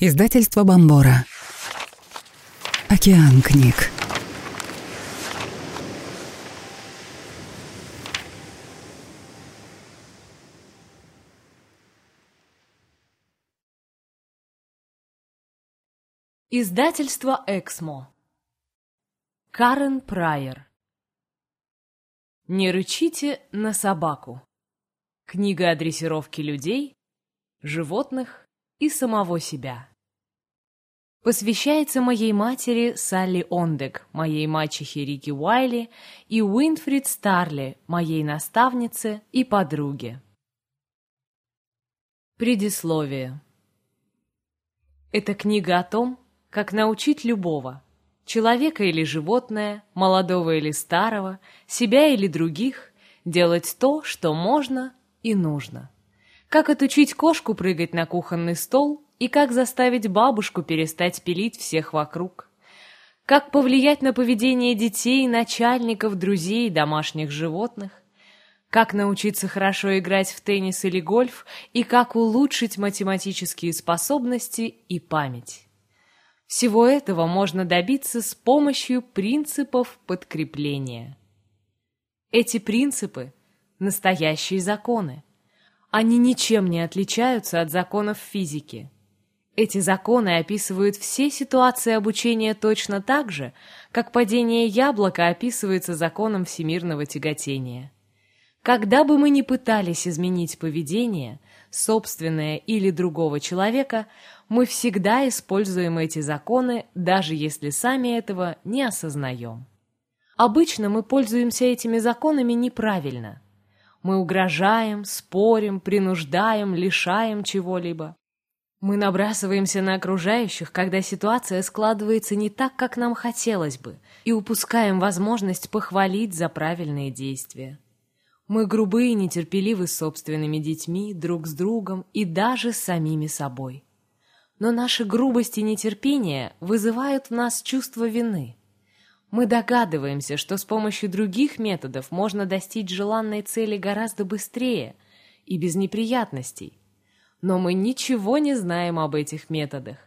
Издательство Бомбора. Океан книг. Издательство Эксмо. Карен Прайер. Не рычите на собаку. Книга о дрессировке людей, животных и самого себя. Посвящается моей матери Салли Ондек, моей мачехе Рики Уайли и Уинфрид Старли, моей наставнице и подруге. Предисловие. Эта книга о том, как научить любого, человека или животное, молодого или старого, себя или других, делать то, что можно и нужно как отучить кошку прыгать на кухонный стол и как заставить бабушку перестать пилить всех вокруг. Как повлиять на поведение детей, начальников, друзей, домашних животных. Как научиться хорошо играть в теннис или гольф и как улучшить математические способности и память. Всего этого можно добиться с помощью принципов подкрепления. Эти принципы – настоящие законы. Они ничем не отличаются от законов физики. Эти законы описывают все ситуации обучения точно так же, как падение яблока описывается законом всемирного тяготения. Когда бы мы ни пытались изменить поведение, собственное или другого человека, мы всегда используем эти законы, даже если сами этого не осознаем. Обычно мы пользуемся этими законами неправильно – мы угрожаем, спорим, принуждаем, лишаем чего-либо. Мы набрасываемся на окружающих, когда ситуация складывается не так, как нам хотелось бы, и упускаем возможность похвалить за правильные действия. Мы грубы и нетерпеливы с собственными детьми, друг с другом и даже с самими собой. Но наши грубость и нетерпение вызывают в нас чувство вины. Мы догадываемся, что с помощью других методов можно достичь желанной цели гораздо быстрее и без неприятностей. Но мы ничего не знаем об этих методах.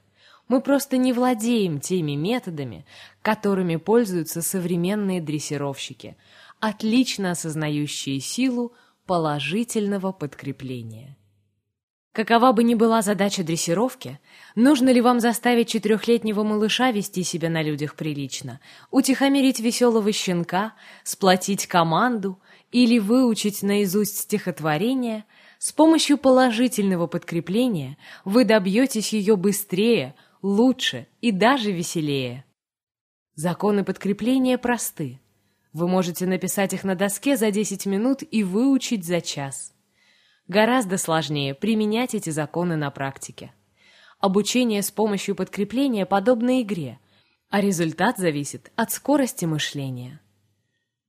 Мы просто не владеем теми методами, которыми пользуются современные дрессировщики, отлично осознающие силу положительного подкрепления. Какова бы ни была задача дрессировки, нужно ли вам заставить четырехлетнего малыша вести себя на людях прилично, утихомирить веселого щенка, сплотить команду или выучить наизусть стихотворение, с помощью положительного подкрепления вы добьетесь ее быстрее, лучше и даже веселее. Законы подкрепления просты. Вы можете написать их на доске за 10 минут и выучить за час. Гораздо сложнее применять эти законы на практике. Обучение с помощью подкрепления подобно игре, а результат зависит от скорости мышления.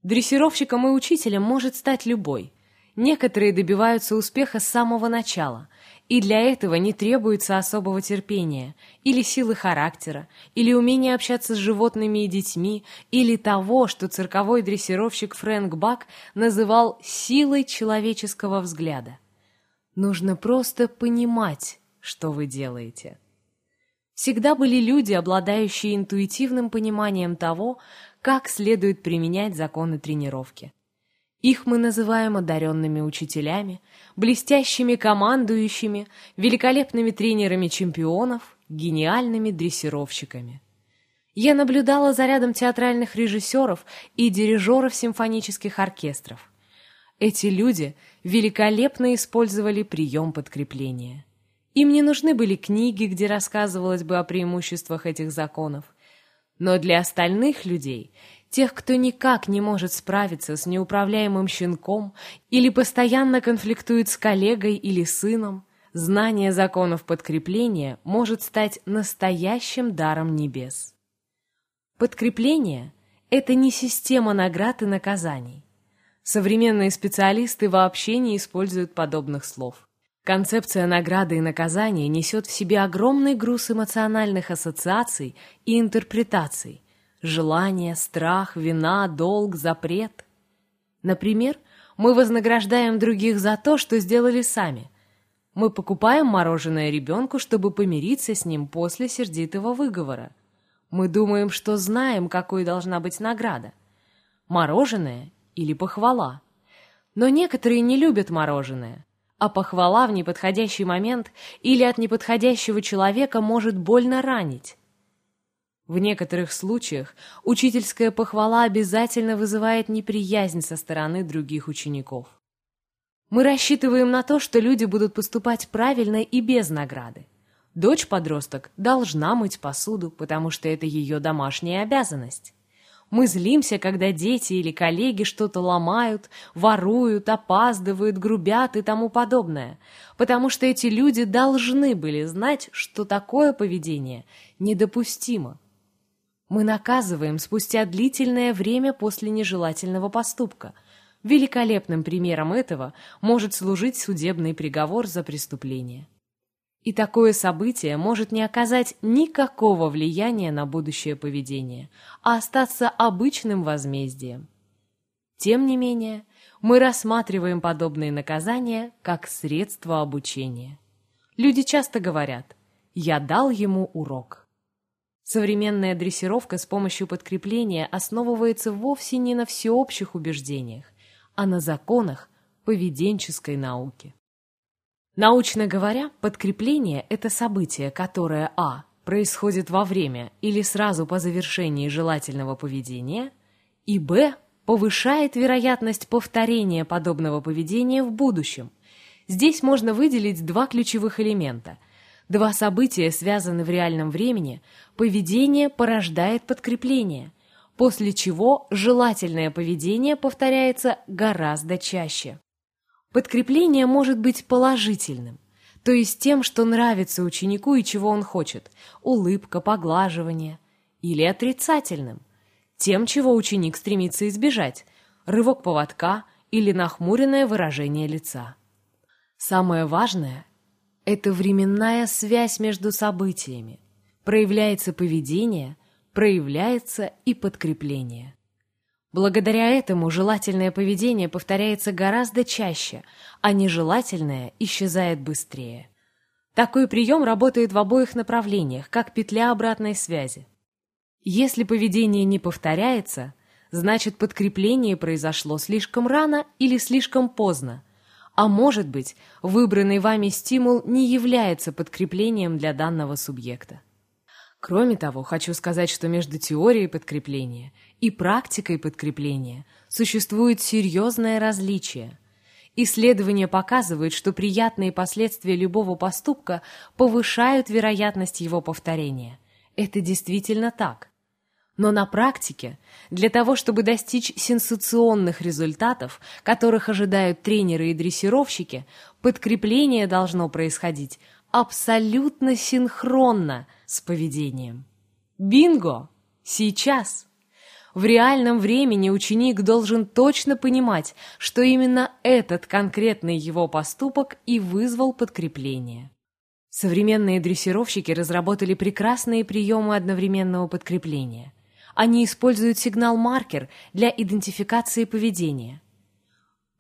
Дрессировщиком и учителем может стать любой. Некоторые добиваются успеха с самого начала, и для этого не требуется особого терпения, или силы характера, или умения общаться с животными и детьми, или того, что цирковой дрессировщик Фрэнк Бак называл «силой человеческого взгляда». Нужно просто понимать, что вы делаете. Всегда были люди, обладающие интуитивным пониманием того, как следует применять законы тренировки. Их мы называем одаренными учителями, блестящими командующими, великолепными тренерами чемпионов, гениальными дрессировщиками. Я наблюдала за рядом театральных режиссеров и дирижеров симфонических оркестров. Эти люди великолепно использовали прием подкрепления. Им не нужны были книги, где рассказывалось бы о преимуществах этих законов. Но для остальных людей, тех, кто никак не может справиться с неуправляемым щенком или постоянно конфликтует с коллегой или сыном, знание законов подкрепления может стать настоящим даром небес. Подкрепление — это не система наград и наказаний. Современные специалисты вообще не используют подобных слов. Концепция награды и наказания несет в себе огромный груз эмоциональных ассоциаций и интерпретаций. Желание, страх, вина, долг, запрет. Например, мы вознаграждаем других за то, что сделали сами. Мы покупаем мороженое ребенку, чтобы помириться с ним после сердитого выговора. Мы думаем, что знаем, какой должна быть награда. Мороженое или похвала. Но некоторые не любят мороженое, а похвала в неподходящий момент или от неподходящего человека может больно ранить. В некоторых случаях учительская похвала обязательно вызывает неприязнь со стороны других учеников. Мы рассчитываем на то, что люди будут поступать правильно и без награды. Дочь-подросток должна мыть посуду, потому что это ее домашняя обязанность. Мы злимся, когда дети или коллеги что-то ломают, воруют, опаздывают, грубят и тому подобное, потому что эти люди должны были знать, что такое поведение недопустимо. Мы наказываем спустя длительное время после нежелательного поступка – Великолепным примером этого может служить судебный приговор за преступление. И такое событие может не оказать никакого влияния на будущее поведение, а остаться обычным возмездием. Тем не менее, мы рассматриваем подобные наказания как средство обучения. Люди часто говорят «я дал ему урок». Современная дрессировка с помощью подкрепления основывается вовсе не на всеобщих убеждениях, а на законах поведенческой науки. Научно говоря, подкрепление – это событие, которое а. происходит во время или сразу по завершении желательного поведения, и б. повышает вероятность повторения подобного поведения в будущем. Здесь можно выделить два ключевых элемента. Два события связаны в реальном времени, поведение порождает подкрепление – после чего желательное поведение повторяется гораздо чаще. Подкрепление может быть положительным, то есть тем, что нравится ученику и чего он хочет – улыбка, поглаживание, или отрицательным, тем, чего ученик стремится избежать – рывок поводка или нахмуренное выражение лица. Самое важное – это временная связь между событиями. Проявляется поведение – проявляется и подкрепление. Благодаря этому желательное поведение повторяется гораздо чаще, а нежелательное исчезает быстрее. Такой прием работает в обоих направлениях, как петля обратной связи. Если поведение не повторяется, значит подкрепление произошло слишком рано или слишком поздно, а может быть, выбранный вами стимул не является подкреплением для данного субъекта. Кроме того, хочу сказать, что между теорией подкрепления и практикой подкрепления существует серьезное различие. Исследования показывают, что приятные последствия любого поступка повышают вероятность его повторения. Это действительно так. Но на практике, для того, чтобы достичь сенсационных результатов, которых ожидают тренеры и дрессировщики, подкрепление должно происходить абсолютно синхронно с поведением. Бинго! Сейчас! В реальном времени ученик должен точно понимать, что именно этот конкретный его поступок и вызвал подкрепление. Современные дрессировщики разработали прекрасные приемы одновременного подкрепления. Они используют сигнал-маркер для идентификации поведения –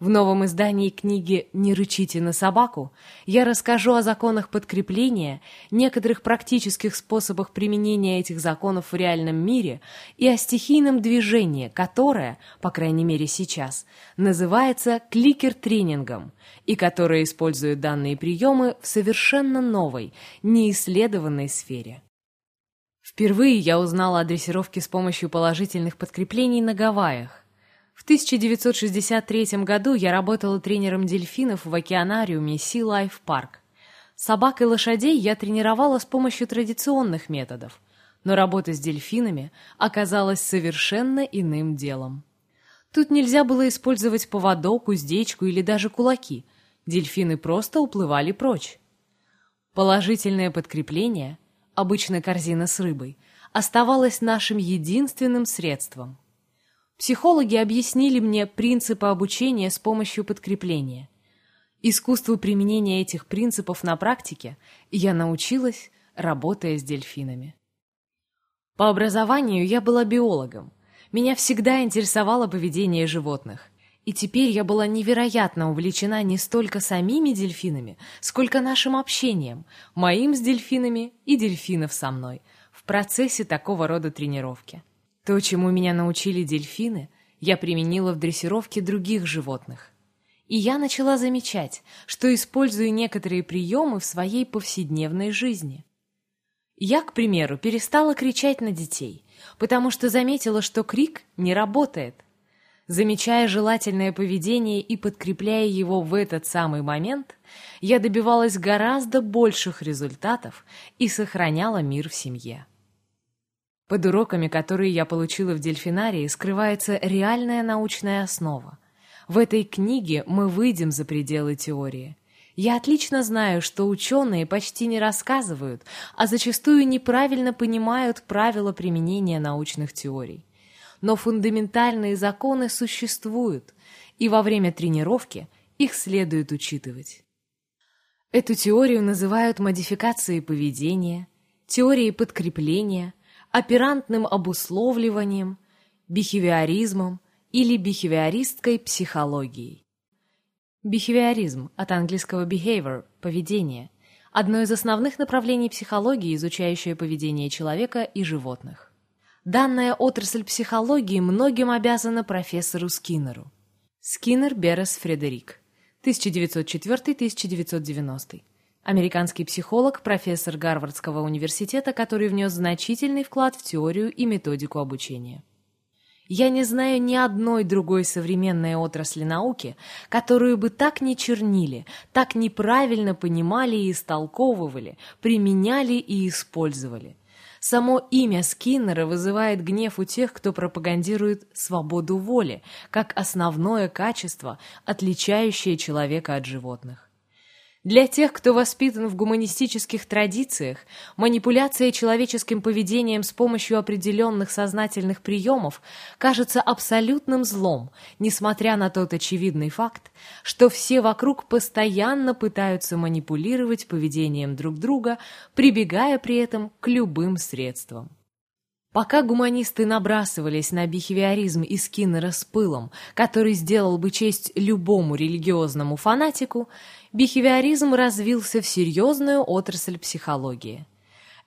в новом издании книги «Не рычите на собаку» я расскажу о законах подкрепления, некоторых практических способах применения этих законов в реальном мире и о стихийном движении, которое, по крайней мере сейчас, называется кликер-тренингом и которое использует данные приемы в совершенно новой, неисследованной сфере. Впервые я узнала о дрессировке с помощью положительных подкреплений на Гавайях. В 1963 году я работала тренером дельфинов в океанариуме Sea Life Park. Собак и лошадей я тренировала с помощью традиционных методов, но работа с дельфинами оказалась совершенно иным делом. Тут нельзя было использовать поводок, уздечку или даже кулаки. Дельфины просто уплывали прочь. Положительное подкрепление, обычно корзина с рыбой, оставалось нашим единственным средством. Психологи объяснили мне принципы обучения с помощью подкрепления. Искусству применения этих принципов на практике я научилась, работая с дельфинами. По образованию я была биологом. Меня всегда интересовало поведение животных. И теперь я была невероятно увлечена не столько самими дельфинами, сколько нашим общением, моим с дельфинами и дельфинов со мной, в процессе такого рода тренировки. То, чему меня научили дельфины, я применила в дрессировке других животных. И я начала замечать, что использую некоторые приемы в своей повседневной жизни. Я, к примеру, перестала кричать на детей, потому что заметила, что крик не работает – Замечая желательное поведение и подкрепляя его в этот самый момент, я добивалась гораздо больших результатов и сохраняла мир в семье. Под уроками, которые я получила в дельфинарии, скрывается реальная научная основа. В этой книге мы выйдем за пределы теории. Я отлично знаю, что ученые почти не рассказывают, а зачастую неправильно понимают правила применения научных теорий но фундаментальные законы существуют, и во время тренировки их следует учитывать. Эту теорию называют модификацией поведения, теорией подкрепления, оперантным обусловливанием, бихевиоризмом или бихевиористской психологией. Бихевиоризм от английского behavior – поведение – одно из основных направлений психологии, изучающее поведение человека и животных. Данная отрасль психологии многим обязана профессору Скиннеру. Скиннер Берес Фредерик, 1904-1990. Американский психолог, профессор Гарвардского университета, который внес значительный вклад в теорию и методику обучения. Я не знаю ни одной другой современной отрасли науки, которую бы так не чернили, так неправильно понимали и истолковывали, применяли и использовали. Само имя Скиннера вызывает гнев у тех, кто пропагандирует свободу воли, как основное качество, отличающее человека от животных. Для тех, кто воспитан в гуманистических традициях, манипуляция человеческим поведением с помощью определенных сознательных приемов кажется абсолютным злом, несмотря на тот очевидный факт, что все вокруг постоянно пытаются манипулировать поведением друг друга, прибегая при этом к любым средствам. Пока гуманисты набрасывались на бихевиоризм и Скиннера с пылом, который сделал бы честь любому религиозному фанатику, бихевиоризм развился в серьезную отрасль психологии.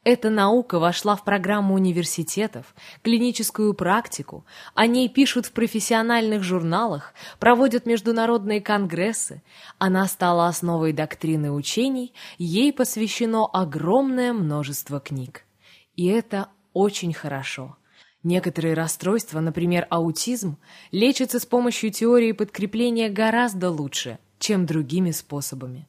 Эта наука вошла в программу университетов, клиническую практику, о ней пишут в профессиональных журналах, проводят международные конгрессы, она стала основой доктрины учений, ей посвящено огромное множество книг. И это очень хорошо. Некоторые расстройства, например, аутизм, лечатся с помощью теории подкрепления гораздо лучше, чем другими способами.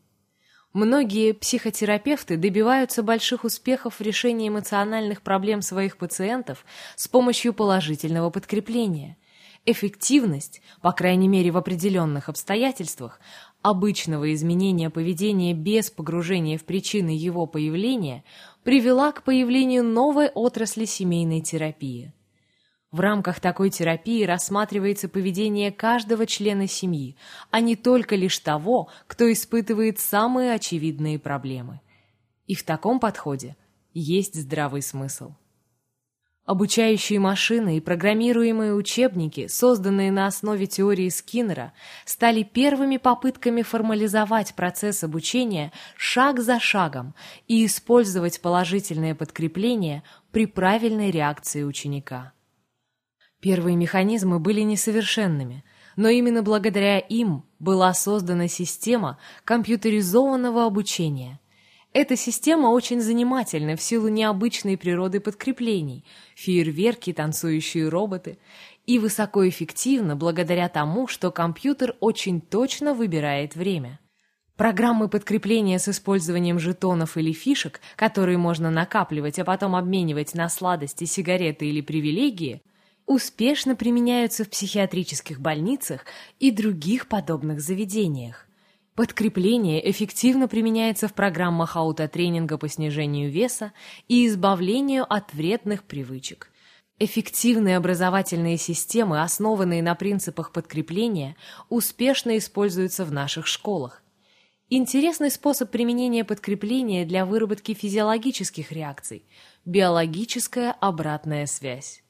Многие психотерапевты добиваются больших успехов в решении эмоциональных проблем своих пациентов с помощью положительного подкрепления. Эффективность, по крайней мере в определенных обстоятельствах, обычного изменения поведения без погружения в причины его появления привела к появлению новой отрасли семейной терапии. В рамках такой терапии рассматривается поведение каждого члена семьи, а не только лишь того, кто испытывает самые очевидные проблемы. И в таком подходе есть здравый смысл. Обучающие машины и программируемые учебники, созданные на основе теории Скиннера, стали первыми попытками формализовать процесс обучения шаг за шагом и использовать положительное подкрепление при правильной реакции ученика. Первые механизмы были несовершенными, но именно благодаря им была создана система компьютеризованного обучения – эта система очень занимательна в силу необычной природы подкреплений, фейерверки, танцующие роботы, и высокоэффективна благодаря тому, что компьютер очень точно выбирает время. Программы подкрепления с использованием жетонов или фишек, которые можно накапливать, а потом обменивать на сладости, сигареты или привилегии, успешно применяются в психиатрических больницах и других подобных заведениях. Подкрепление эффективно применяется в программах аутотренинга по снижению веса и избавлению от вредных привычек. Эффективные образовательные системы, основанные на принципах подкрепления, успешно используются в наших школах. Интересный способ применения подкрепления для выработки физиологических реакций – биологическая обратная связь.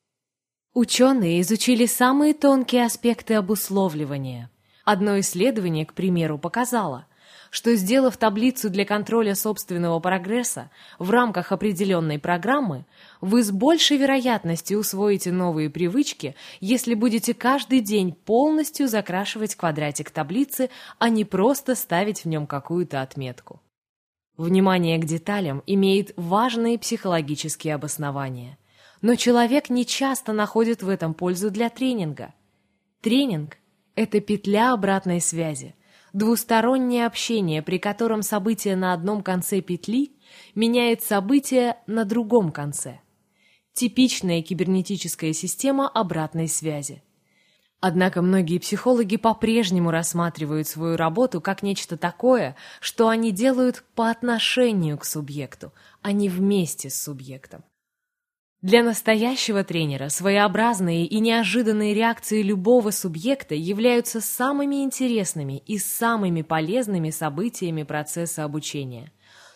Ученые изучили самые тонкие аспекты обусловливания. Одно исследование, к примеру, показало, что, сделав таблицу для контроля собственного прогресса в рамках определенной программы, вы с большей вероятностью усвоите новые привычки, если будете каждый день полностью закрашивать квадратик таблицы, а не просто ставить в нем какую-то отметку. Внимание к деталям имеет важные психологические обоснования – но человек не часто находит в этом пользу для тренинга. Тренинг – это петля обратной связи, двустороннее общение, при котором событие на одном конце петли меняет событие на другом конце. Типичная кибернетическая система обратной связи. Однако многие психологи по-прежнему рассматривают свою работу как нечто такое, что они делают по отношению к субъекту, а не вместе с субъектом. Для настоящего тренера своеобразные и неожиданные реакции любого субъекта являются самыми интересными и самыми полезными событиями процесса обучения.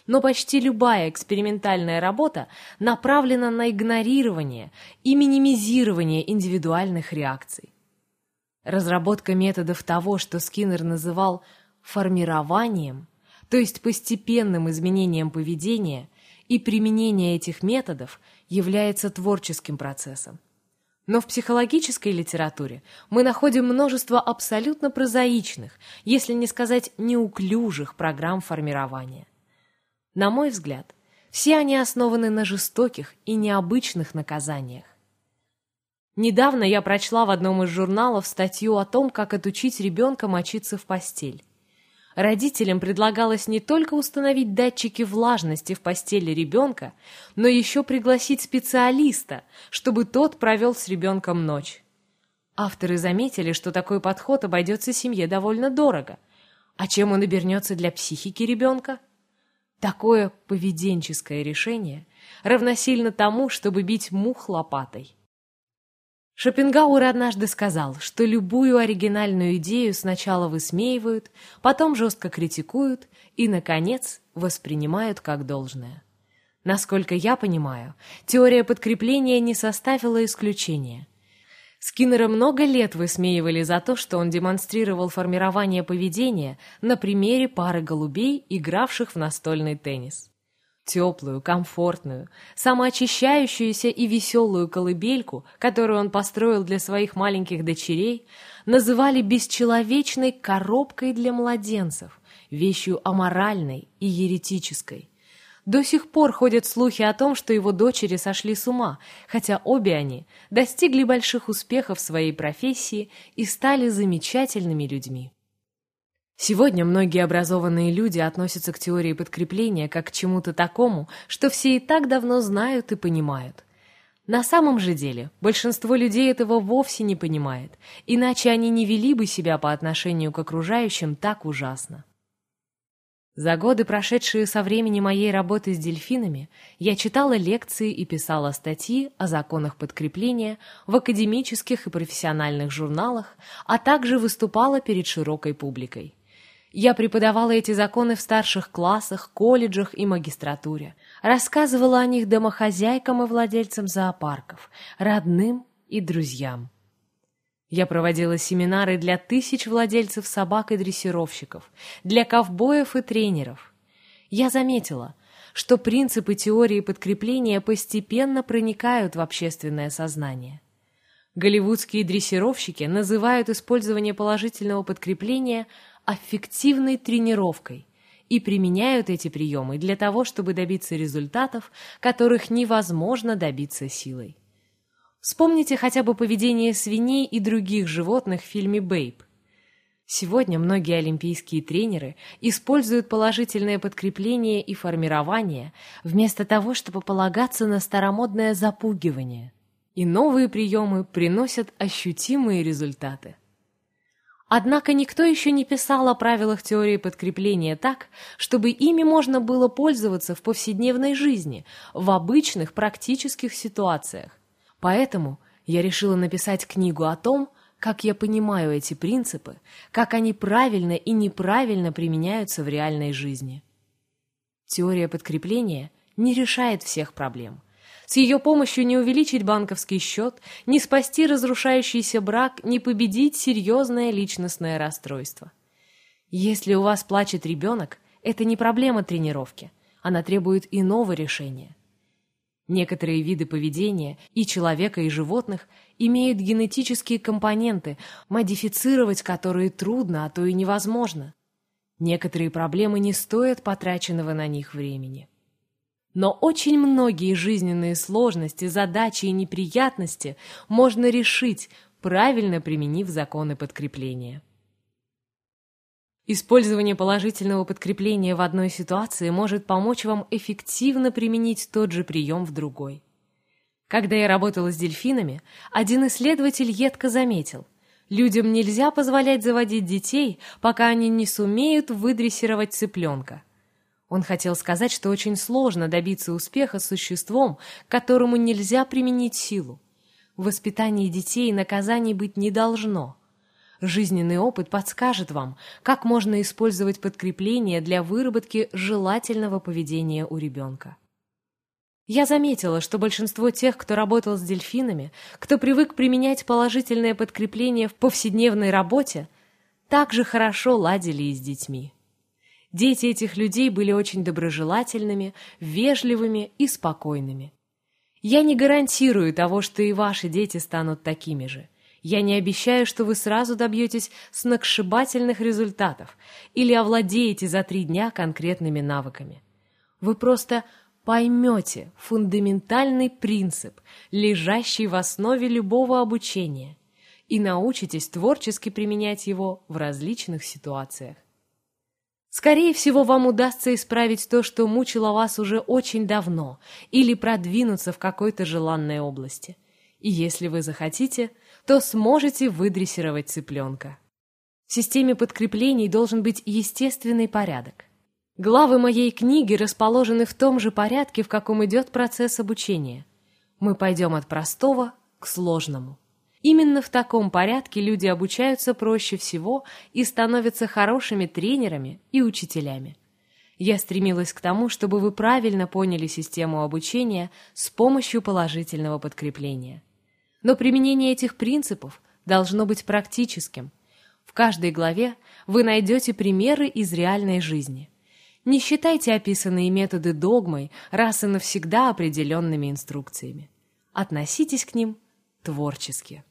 Но почти любая экспериментальная работа направлена на игнорирование и минимизирование индивидуальных реакций. Разработка методов того, что Скиннер называл формированием, то есть постепенным изменением поведения, и применение этих методов является творческим процессом. Но в психологической литературе мы находим множество абсолютно прозаичных, если не сказать неуклюжих программ формирования. На мой взгляд, все они основаны на жестоких и необычных наказаниях. Недавно я прочла в одном из журналов статью о том, как отучить ребенка мочиться в постель. Родителям предлагалось не только установить датчики влажности в постели ребенка, но еще пригласить специалиста, чтобы тот провел с ребенком ночь. Авторы заметили, что такой подход обойдется семье довольно дорого. А чем он обернется для психики ребенка? Такое поведенческое решение равносильно тому, чтобы бить мух лопатой. Шопенгауэр однажды сказал, что любую оригинальную идею сначала высмеивают, потом жестко критикуют и, наконец, воспринимают как должное. Насколько я понимаю, теория подкрепления не составила исключения. Скиннера много лет высмеивали за то, что он демонстрировал формирование поведения на примере пары голубей, игравших в настольный теннис теплую, комфортную, самоочищающуюся и веселую колыбельку, которую он построил для своих маленьких дочерей, называли бесчеловечной коробкой для младенцев, вещью аморальной и еретической. До сих пор ходят слухи о том, что его дочери сошли с ума, хотя обе они достигли больших успехов в своей профессии и стали замечательными людьми. Сегодня многие образованные люди относятся к теории подкрепления как к чему-то такому, что все и так давно знают и понимают. На самом же деле большинство людей этого вовсе не понимает, иначе они не вели бы себя по отношению к окружающим так ужасно. За годы, прошедшие со времени моей работы с дельфинами, я читала лекции и писала статьи о законах подкрепления в академических и профессиональных журналах, а также выступала перед широкой публикой. Я преподавала эти законы в старших классах, колледжах и магистратуре. Рассказывала о них домохозяйкам и владельцам зоопарков, родным и друзьям. Я проводила семинары для тысяч владельцев собак и дрессировщиков, для ковбоев и тренеров. Я заметила, что принципы теории подкрепления постепенно проникают в общественное сознание. Голливудские дрессировщики называют использование положительного подкрепления аффективной тренировкой и применяют эти приемы для того, чтобы добиться результатов, которых невозможно добиться силой. Вспомните хотя бы поведение свиней и других животных в фильме «Бэйб». Сегодня многие олимпийские тренеры используют положительное подкрепление и формирование вместо того, чтобы полагаться на старомодное запугивание. И новые приемы приносят ощутимые результаты. Однако никто еще не писал о правилах теории подкрепления так, чтобы ими можно было пользоваться в повседневной жизни, в обычных практических ситуациях. Поэтому я решила написать книгу о том, как я понимаю эти принципы, как они правильно и неправильно применяются в реальной жизни. Теория подкрепления не решает всех проблем – С ее помощью не увеличить банковский счет, не спасти разрушающийся брак, не победить серьезное личностное расстройство. Если у вас плачет ребенок, это не проблема тренировки, она требует иного решения. Некоторые виды поведения и человека, и животных имеют генетические компоненты, модифицировать которые трудно, а то и невозможно. Некоторые проблемы не стоят потраченного на них времени. Но очень многие жизненные сложности, задачи и неприятности можно решить, правильно применив законы подкрепления. Использование положительного подкрепления в одной ситуации может помочь вам эффективно применить тот же прием в другой. Когда я работала с дельфинами, один исследователь едко заметил, людям нельзя позволять заводить детей, пока они не сумеют выдрессировать цыпленка. Он хотел сказать, что очень сложно добиться успеха с существом, которому нельзя применить силу. В воспитании детей наказаний быть не должно – Жизненный опыт подскажет вам, как можно использовать подкрепление для выработки желательного поведения у ребенка. Я заметила, что большинство тех, кто работал с дельфинами, кто привык применять положительное подкрепление в повседневной работе, также хорошо ладили и с детьми. Дети этих людей были очень доброжелательными, вежливыми и спокойными. Я не гарантирую того, что и ваши дети станут такими же – я не обещаю, что вы сразу добьетесь сногсшибательных результатов или овладеете за три дня конкретными навыками. Вы просто поймете фундаментальный принцип, лежащий в основе любого обучения, и научитесь творчески применять его в различных ситуациях. Скорее всего, вам удастся исправить то, что мучило вас уже очень давно, или продвинуться в какой-то желанной области. И если вы захотите – то сможете выдрессировать цыпленка. В системе подкреплений должен быть естественный порядок. Главы моей книги расположены в том же порядке, в каком идет процесс обучения. Мы пойдем от простого к сложному. Именно в таком порядке люди обучаются проще всего и становятся хорошими тренерами и учителями. Я стремилась к тому, чтобы вы правильно поняли систему обучения с помощью положительного подкрепления. Но применение этих принципов должно быть практическим. В каждой главе вы найдете примеры из реальной жизни. Не считайте описанные методы догмой, раз и навсегда определенными инструкциями. Относитесь к ним творчески.